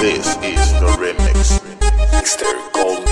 This is the remix. Mixter Gold.